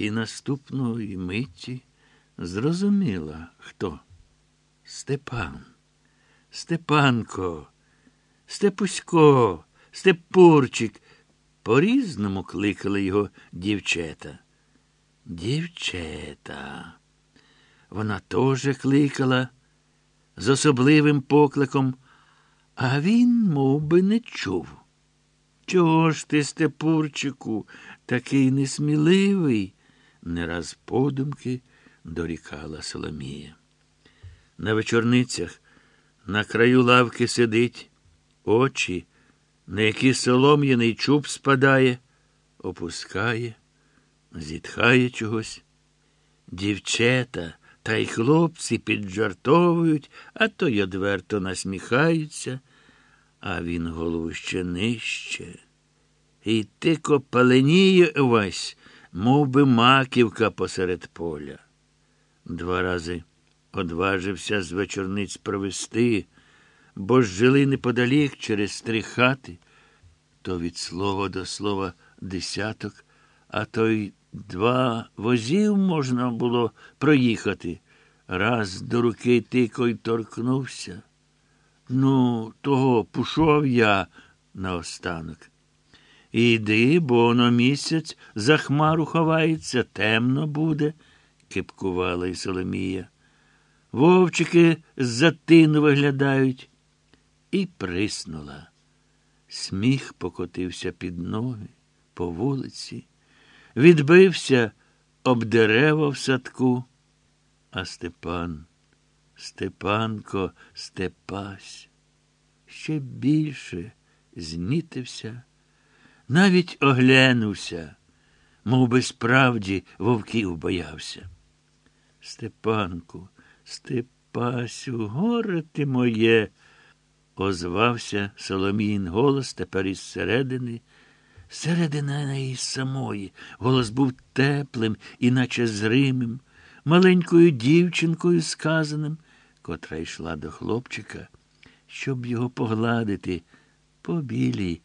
І наступної миті зрозуміла, хто? Степан. Степанко, Степусько, Степурчик. По-різному кликали його дівчата. Дівчата. Вона теж кликала з особливим покликом, а він мов би, не чув. Чого ж ти, Степурчику, такий несміливий? Не раз подумки дорікала Соломія. На вечорницях на краю лавки сидить, очі, на які солом'яний чуб спадає, опускає, зітхає чогось. Дівчата та й хлопці піджартовують, а то й одверто насміхаються, а він голову ще нижче. І тико паленіє весь, мов би маківка посеред поля. Два рази одважився з вечорниць провести, бо ж жили неподалік через три хати, то від слова до слова десяток, а то й два возів можна було проїхати. Раз до руки тико й торкнувся. Ну, того пішов я наостанок. Іди, бо воно місяць за хмару ховається, темно буде, кипкувала й Соломія. Вовчики з-за тину виглядають. І приснула. Сміх покотився під ноги, по вулиці, відбився об дерева в садку, а Степан, Степанко, Степась, ще більше знітився, навіть оглянувся, мов би справді вовків боявся. Степанку, Степасю, горе ти моє, озвався Соломіїн голос тепер із середини. Середина неї самої. Голос був теплим, іначе зримим, маленькою дівчинкою сказаним, котра йшла до хлопчика, щоб його погладити по білій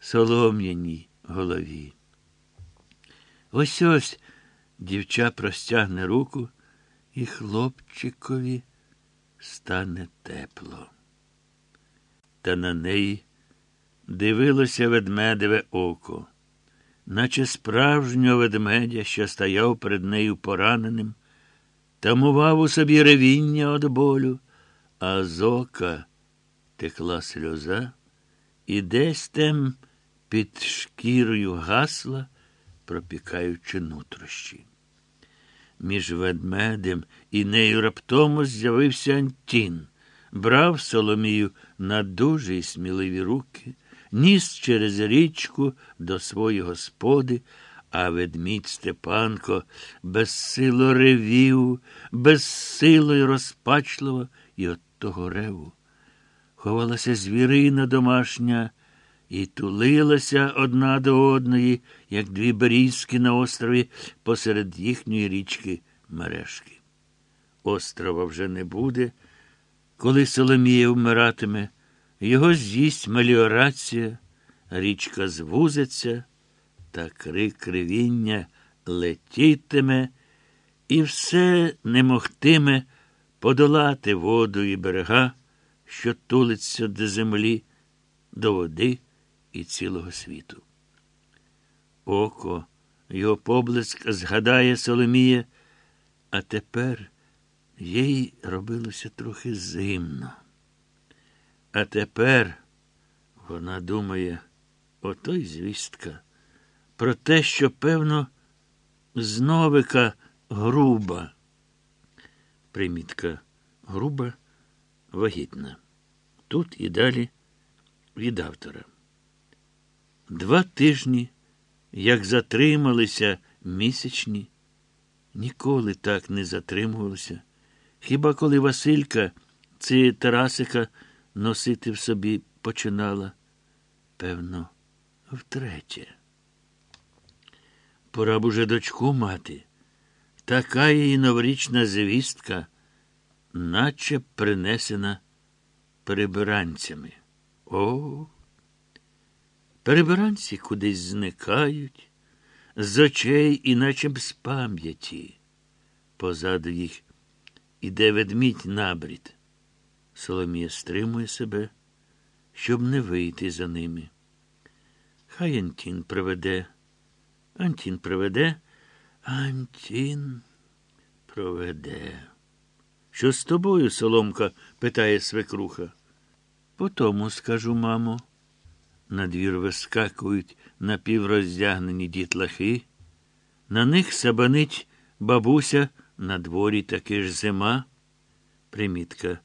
солом'яній голові. Ось ось дівча простягне руку, і хлопчикові стане тепло. Та на неї дивилося ведмедеве око, наче справжнього ведмедя, що стояв перед нею пораненим, тамував у собі ревіння від болю, а з ока текла сльоза, і десь тем під шкірою гасла, пропікаючи нутрощі. Між ведмедем і нею раптомо з'явився Антін, брав Соломію на дуже й сміливі руки, ніс через річку до своєї господи, а ведмідь Степанко безсило ревів, безсило й розпачливо, і от того реву. Ховалася звірина домашня і тулилася одна до одної, як дві берізки на острові посеред їхньої річки мережки. Острова вже не буде, коли Соломія вмиратиме, його з'їсть меліорація, річка звузиться, та крик ревіння летітиме, і все не могтиме подолати воду і берега, що тулиться до землі, до води і цілого світу. Око, його поблиск згадає Соломія, а тепер їй робилося трохи зимно. А тепер вона думає, ото й звістка, про те, що, певно, з новика груба. Примітка груба, вагітна. Тут і далі від автора. Два тижні, як затрималися місячні, ніколи так не затримувалися. Хіба коли Василька ці Тарасика носити в собі починала, певно, втретє. Пора б уже дочку мати. Така її новорічна звістка, наче принесена перебиранцями. О! Перебиранці кудись зникають, з очей, іначе б з пам'яті. Позаду їх іде ведмідь набрід. Соломія стримує себе, щоб не вийти за ними. Хай Антін приведе. Антін приведе, Антін проведе. Що з тобою, Соломка? питає свекруха. Потому скажу, мамо. На двір вискакують напівроздягнені дітлахи. На них сабанить бабуся, на дворі таки ж зима. Примітка.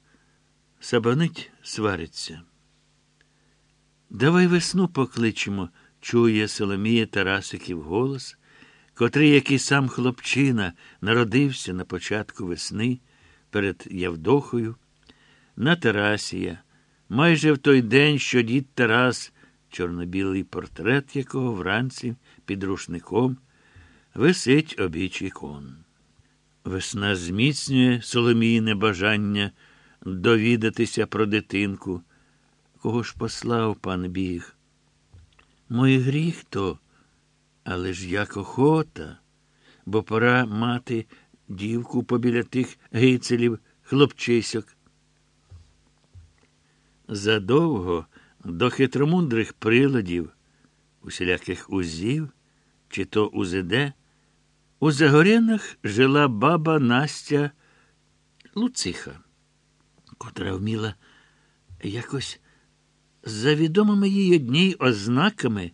Сабанить свариться. Давай весну покличемо, чує Соломія Тарасиків голос, котрий, як і сам хлопчина, народився на початку весни перед Явдохою, на Тарасія, майже в той день, що дід Тарас, чорно-білий портрет якого вранці під рушником, висить обіч ікон. Весна зміцнює Соломійне бажання довідатися про дитинку. Кого ж послав пан біг? Мой гріх то, але ж як охота, бо пора мати дівку побіля тих гицелів, хлопчисьок. Задовго до хитромудрих приладів, усіляких узів, чи то УЗД, у Загорянах жила баба Настя Луциха, котра вміла якось за відомими їй одній ознаками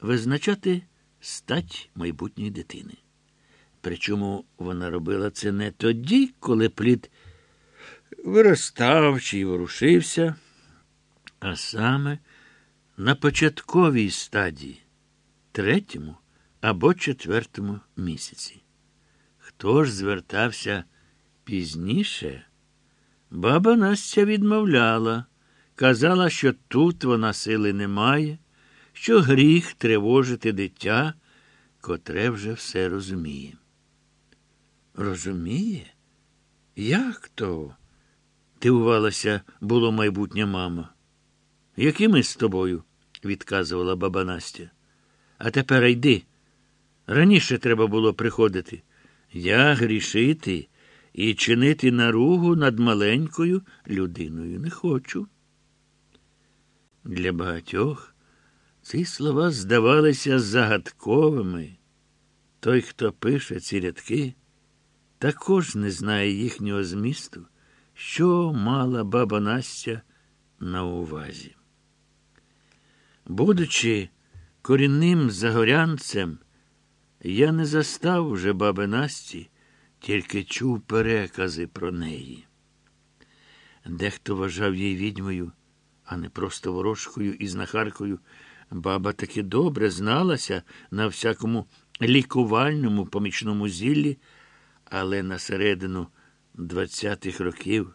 визначати стать майбутньої дитини. Причому вона робила це не тоді, коли плід виростав чи ворушився, а саме на початковій стадії, третьому або четвертому місяці. Хто ж звертався пізніше? Баба Настя відмовляла, казала, що тут вона сили не має, що гріх тривожити дитя, котре вже все розуміє. Розуміє? Як то? дивувалася було майбутня мама. Які ми з тобою? відказувала баба Настя. А тепер йди. Раніше треба було приходити. Я грішити і чинити наругу над маленькою людиною не хочу. Для багатьох ці слова здавалися загадковими. Той, хто пише ці рядки, також не знає їхнього змісту, що мала баба Настя на увазі. Будучи корінним загорянцем, я не застав вже баби Насті, тільки чув перекази про неї. Дехто вважав її відьмою, а не просто ворожкою і знахаркою. Баба таки добре зналася на всякому лікувальному помічному зіллі, але на середину двадцятих років,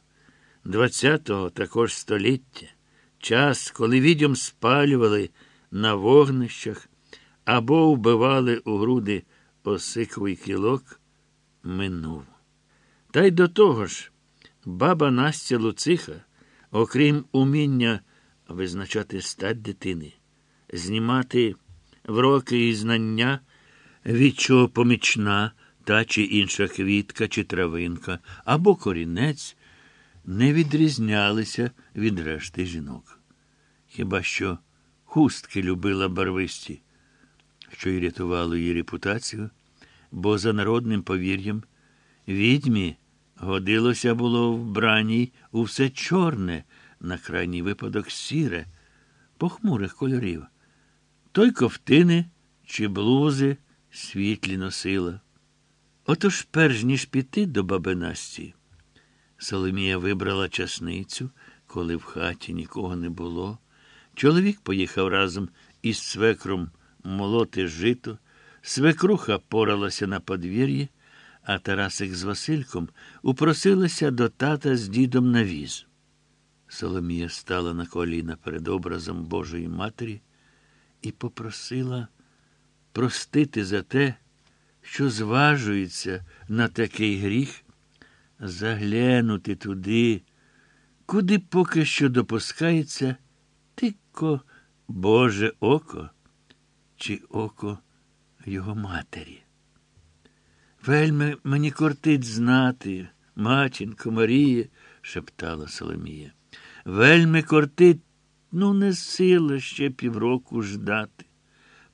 двадцятого також століття, час, коли відьом спалювали на вогнищах або вбивали у груди осиковий кілок, минув. Та й до того ж, баба Настя Луциха, окрім уміння визначати стать дитини, знімати вроки і знання, від чого помічна та чи інша квітка чи травинка або корінець не відрізнялися від решти жінок. Хіба що хустки любила барвисті, що й рятувало її репутацію, бо за народним повір'ям відьмі годилося було вбраній у все чорне, на крайній випадок сіре, похмурих кольорів. Той ковтини чи блузи світлі носила. Отож, перш ніж піти до баби Насті, Соломія вибрала часницю, коли в хаті нікого не було. Чоловік поїхав разом із свекром молоти жито, свекруха поралася на подвір'ї, а Тарасик з Васильком упросилися до тата з дідом на віз. Соломія стала на коліна перед образом Божої Матері і попросила простити за те, що зважується на такий гріх, заглянути туди, куди поки що допускається тільки Боже око чи око його матері. Вельми мені кортить знати, матінко Маріє, шептала Соломія. Вельми кортить, ну, не сила ще півроку ждати.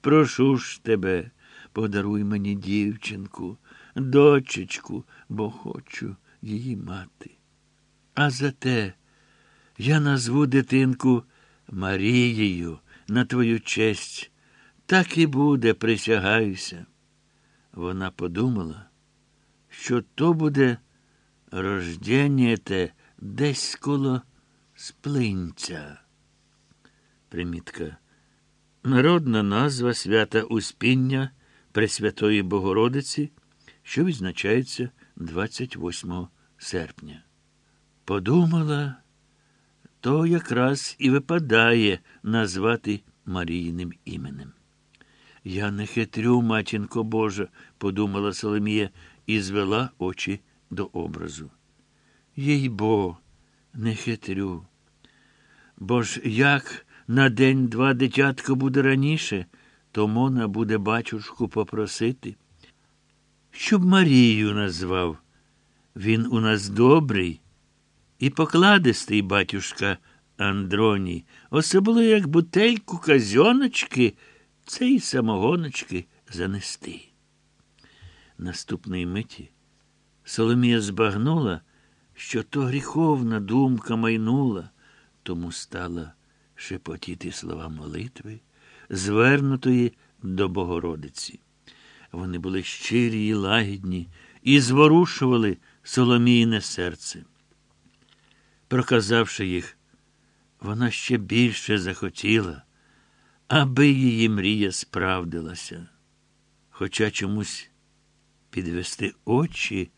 Прошу ж тебе, подаруй мені дівчинку, дочечку, бо хочу її мати. А зате я назву дитинку Марією на твою честь. Так і буде, присягаюся. Вона подумала, що то буде рождення те десь коло сплинця. Примітка. Народна назва свята Успіння Пресвятої Богородиці, що відзначається 28 серпня. Подумала, то якраз і випадає назвати Маріїним іменем. Я не хитрю, матінко Божа, подумала Соломія і звела очі до образу. Їй бо, не хитрю. Бо ж як на день-два дитятко буде раніше, то Мона буде батюшку попросити, щоб Марію назвав. Він у нас добрий і покладистий батюшка Андроній, особливо як бутельку казьоночки, це й самогоночки занести. Наступної миті Соломія збагнула, що то гріховна думка майнула, тому стала шепотіти слова молитви, звернутої до Богородиці. Вони були щирі і лагідні і зворушували Соломійне серце. Проказавши їх, вона ще більше захотіла, аби її мрія справдилася. Хоча чомусь підвести очі